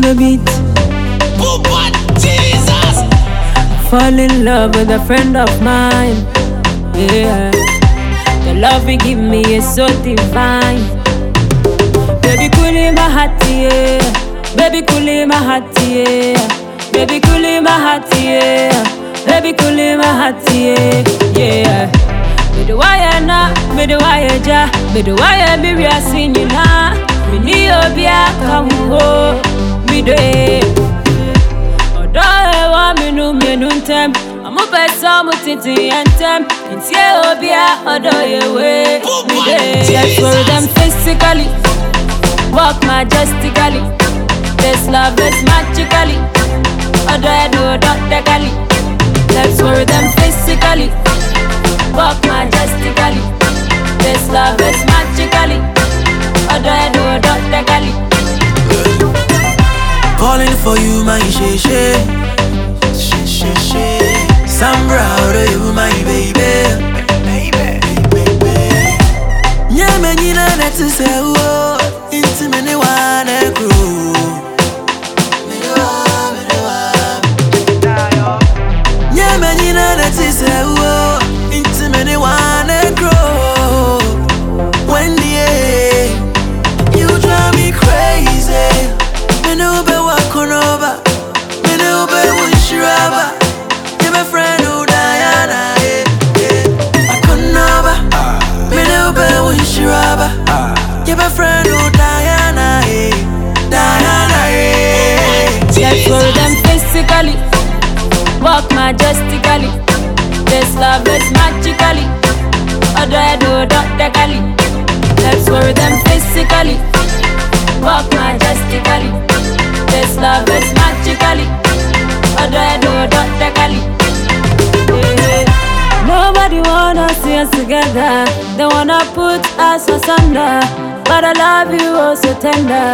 the beat. Oh, Papa Jesus. Fall in love with a friend of mine. Yeah. The love he give me is so divine. Baby, cool in my heart, yeah. Baby, cool in my heart, yeah. Baby, cool in my heart, yeah. Baby, cool in my heart, yeah. Yeah. Me the wire na, me the wire ja, me the wire me we are singing na. Me ni obia kamu me do it. ọ̀dọ́ ẹ wá mínú mínú ntẹ́m àmú bẹ́ẹ̀ sọ mo tètè yẹn ntẹ́m ntí ẹ òbí ẹ ọ̀dọ́ yẹwé oh mi dé. Let's grow them physically, walk majestically, this love is magically, ẹ dùn dọ́tẹ́kálí. Let's grow them for you, my she she. She she she. Some proud of you, my baby. Baby, baby. Yeah, man, you physically, walk majestically. This love is magically, ọ̀dọ̀ ẹ̀dùn dọ́tẹ́kálí. Let's grow them physically, walk majestically. This love is magically, ọ̀dọ̀ ẹ̀dùn dọ́tẹ́kálí. Yeah. Nobody wanna see us together. They wanna put us asunder. But I love you oh so tender.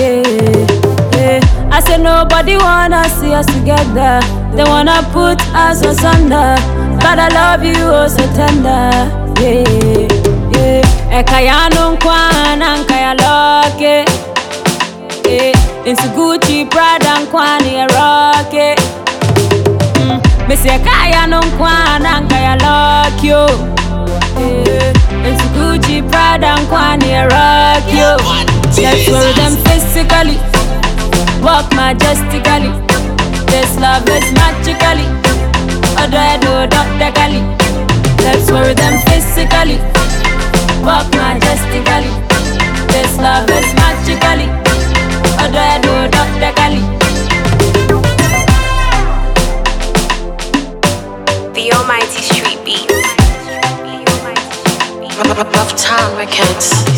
Yeah, I said nobody wanna see us together. They wanna put us asunder. But I love you oh so tender. Yeah, yeah. Ekayano nkwana nkaya loke. Yeah. Into Gucci, Prada nkwani ya rocket. Missy mm, Kaya no kwana nkaya lock you. Yeah. It's Gucci, Prada, and Kwani, rock you. Let's grow them walk majestically. This love is magically, ọ̀dọ̀ ẹ̀dùn dọ́tẹ́kálí. Let's grow them physically, walk majestically. This love is magically, ọ̀dọ̀ ẹ̀dùn dọ́tẹ́kálí. The Almighty Street Beat. Love Town Records.